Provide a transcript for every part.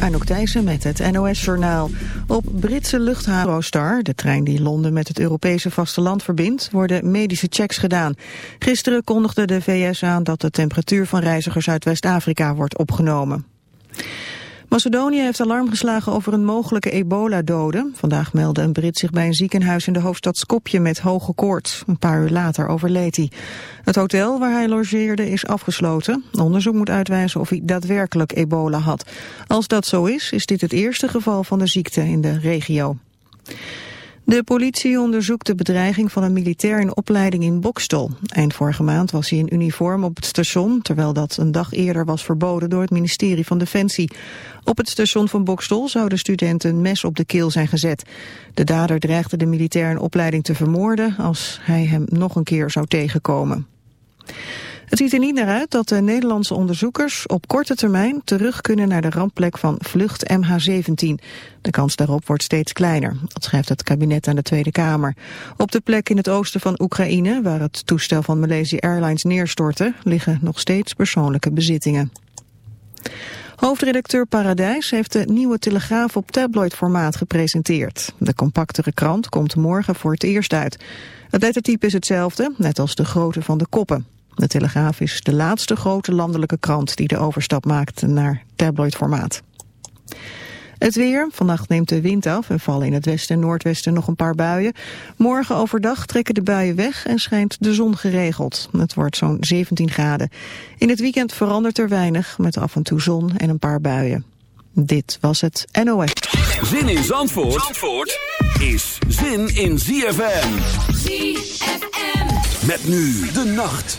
Anouk Thijssen met het NOS-journaal. Op Britse luchthaven Eurostar, de trein die Londen met het Europese vasteland verbindt, worden medische checks gedaan. Gisteren kondigde de VS aan dat de temperatuur van reizigers uit West-Afrika wordt opgenomen. Macedonië heeft alarm geslagen over een mogelijke ebola-dode. Vandaag meldde een Brit zich bij een ziekenhuis in de hoofdstad Skopje met hoge koorts. Een paar uur later overleed hij. Het hotel waar hij logeerde is afgesloten. Onderzoek moet uitwijzen of hij daadwerkelijk ebola had. Als dat zo is, is dit het eerste geval van de ziekte in de regio. De politie onderzoekt de bedreiging van een militair in opleiding in Bokstel. Eind vorige maand was hij in uniform op het station, terwijl dat een dag eerder was verboden door het ministerie van Defensie. Op het station van Bokstel zou de student een mes op de keel zijn gezet. De dader dreigde de militair in opleiding te vermoorden als hij hem nog een keer zou tegenkomen. Het ziet er niet naar uit dat de Nederlandse onderzoekers op korte termijn terug kunnen naar de rampplek van vlucht MH17. De kans daarop wordt steeds kleiner, dat schrijft het kabinet aan de Tweede Kamer. Op de plek in het oosten van Oekraïne, waar het toestel van Malaysia Airlines neerstortte, liggen nog steeds persoonlijke bezittingen. Hoofdredacteur Paradijs heeft de nieuwe Telegraaf op tabloidformaat gepresenteerd. De compactere krant komt morgen voor het eerst uit. Het lettertype is hetzelfde, net als de grootte van de koppen. De Telegraaf is de laatste grote landelijke krant die de overstap maakt naar tabloidformaat. Het weer. Vannacht neemt de wind af en vallen in het westen en noordwesten nog een paar buien. Morgen overdag trekken de buien weg en schijnt de zon geregeld. Het wordt zo'n 17 graden. In het weekend verandert er weinig met af en toe zon en een paar buien. Dit was het NOS. Zin in Zandvoort, Zandvoort is zin in ZFM. ZFM. Met nu de nacht.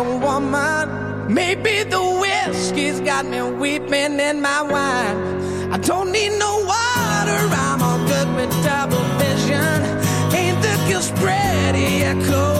a woman. Maybe the whiskey's got me weeping in my wine. I don't need no water, I'm all good with double vision. Ain't the girl spread echo?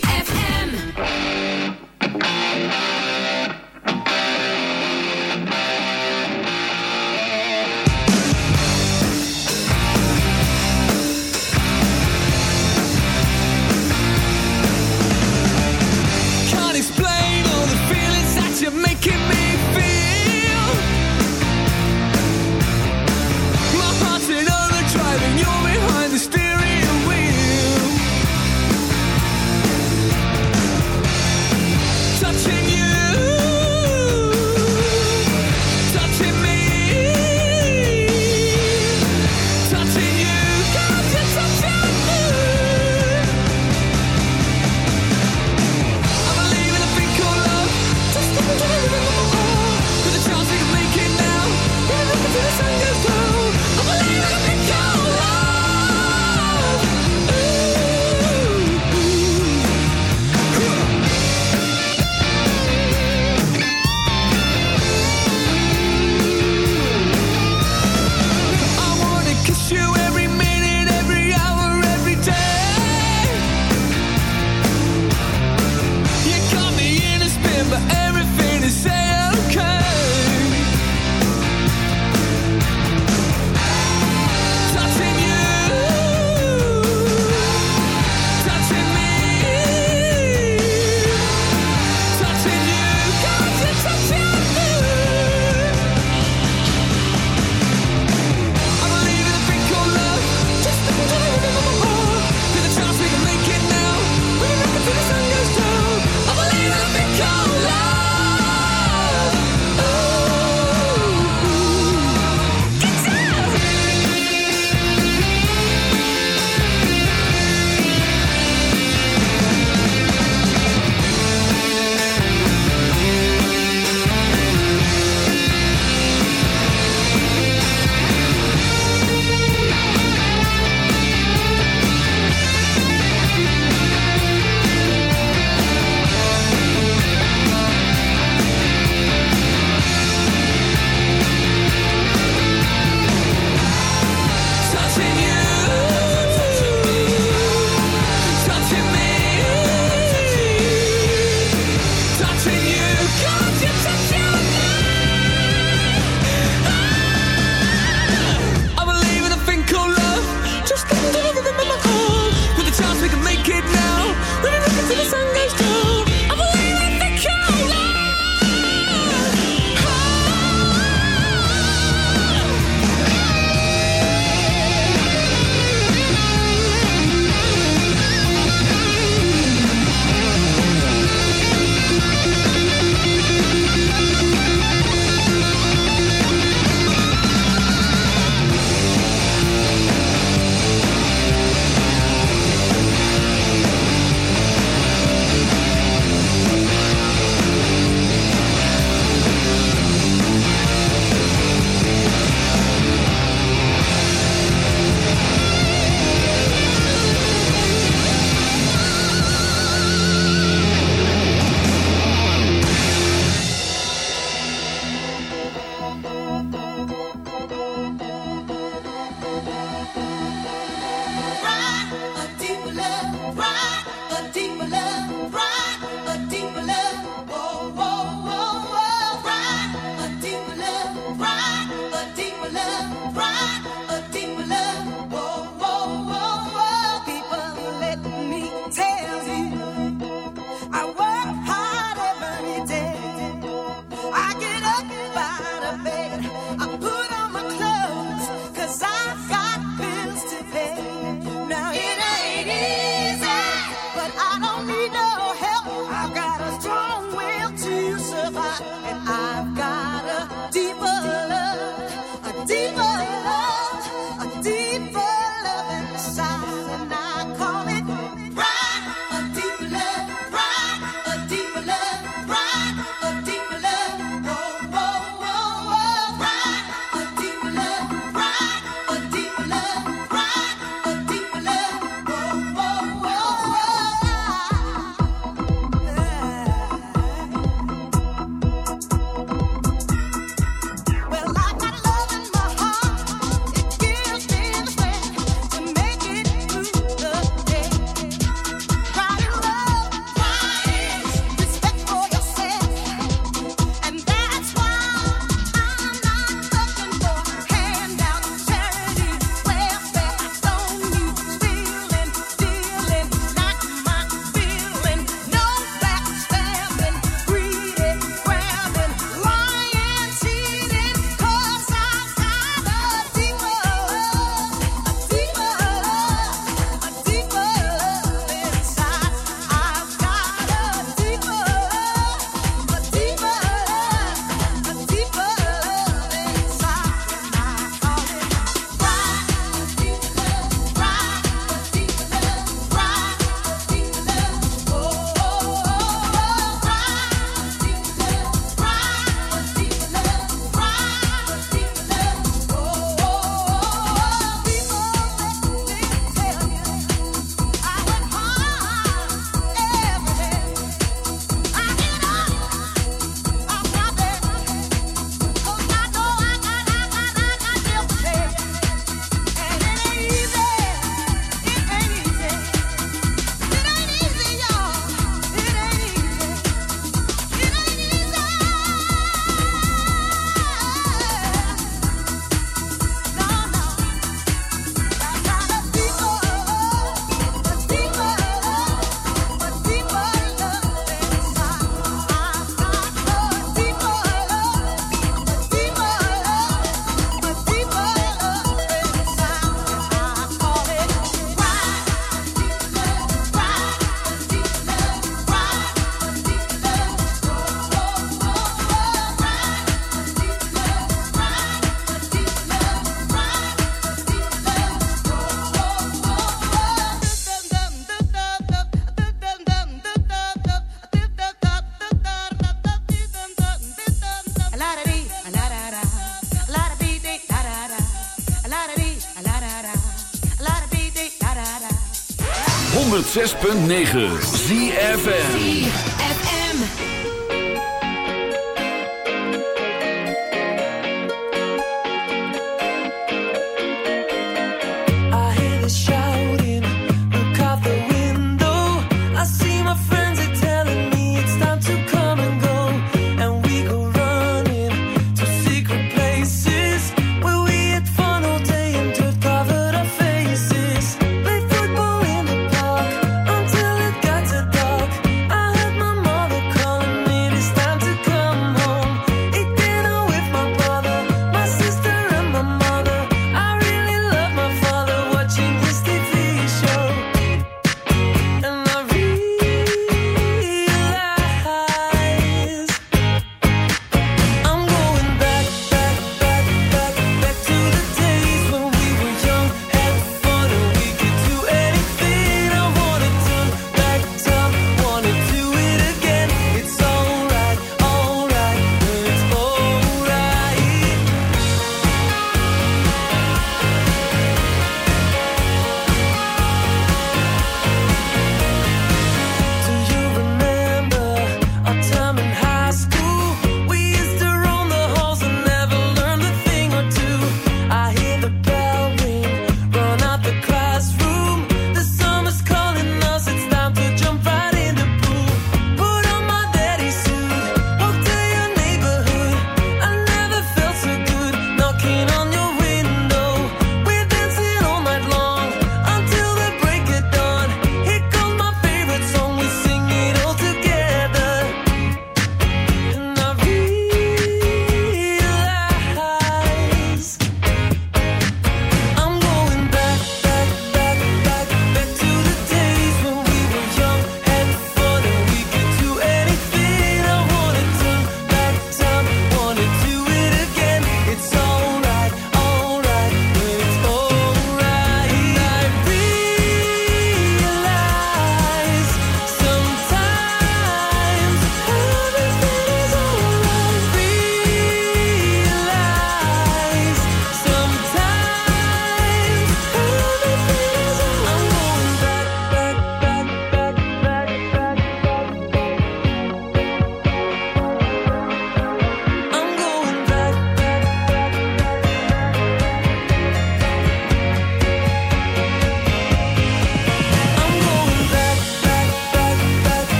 106.9 ZFN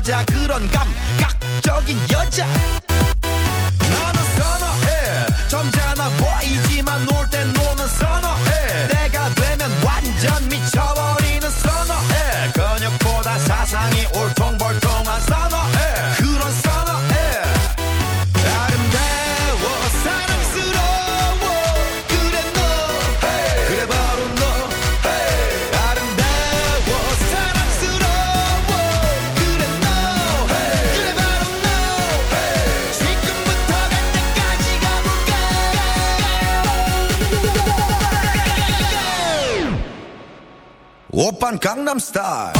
여자 그런 감각적인 여자. star.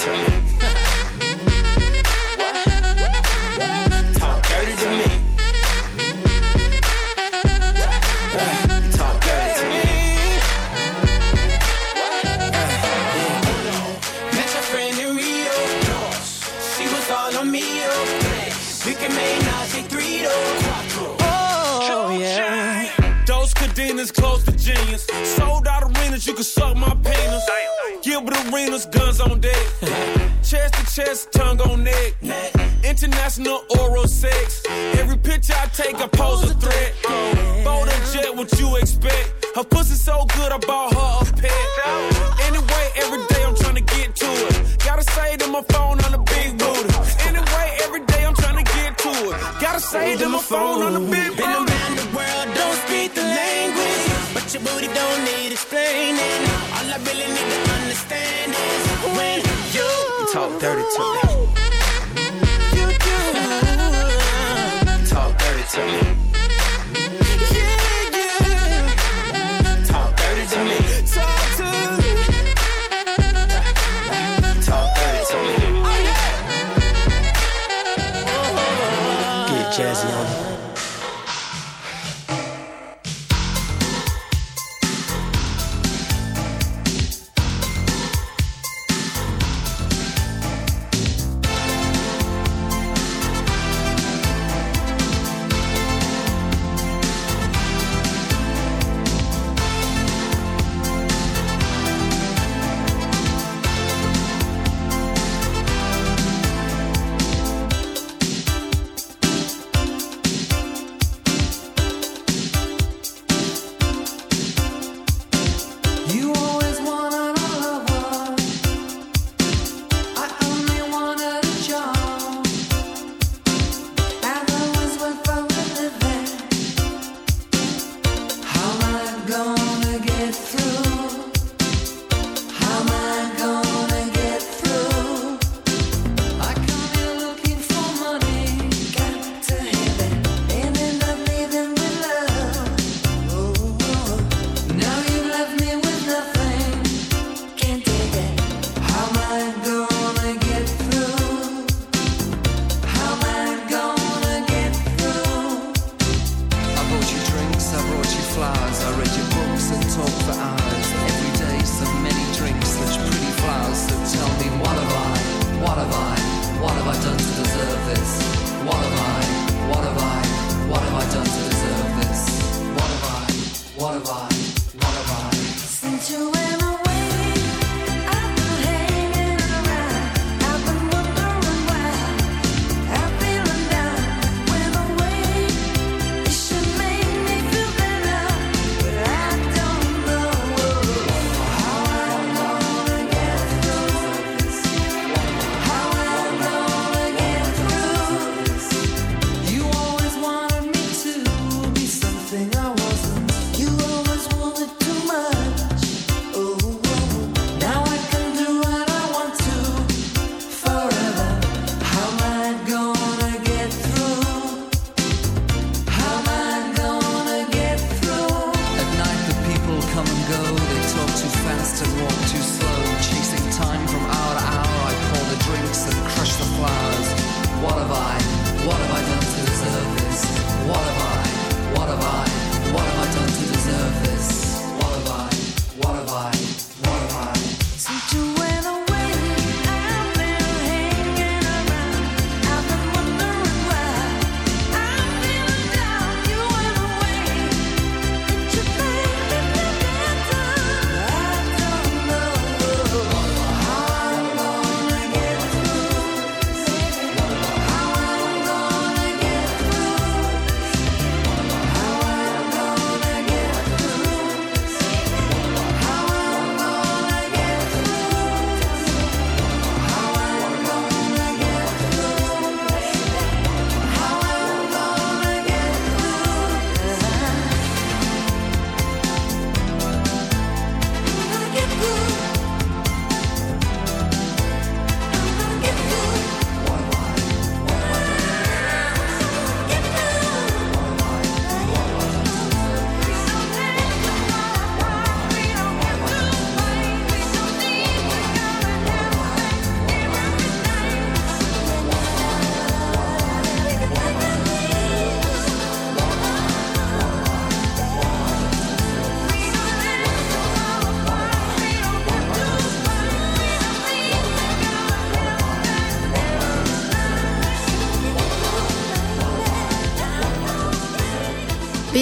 Talk Arenas, guns on deck. chest to chest, tongue on neck. International oral sex. Every picture I take, I pose a threat. Bold and jet, what you expect? Her pussy so good, I bought her a pet. Anyway, every day I'm trying to get to it. Gotta say to my phone on the big booty. Anyway, every day I'm trying to get to it. Gotta say to my phone on the big Been booty. around the world, don't speak the language, but your booty don't need explaining. Talk dirty to me.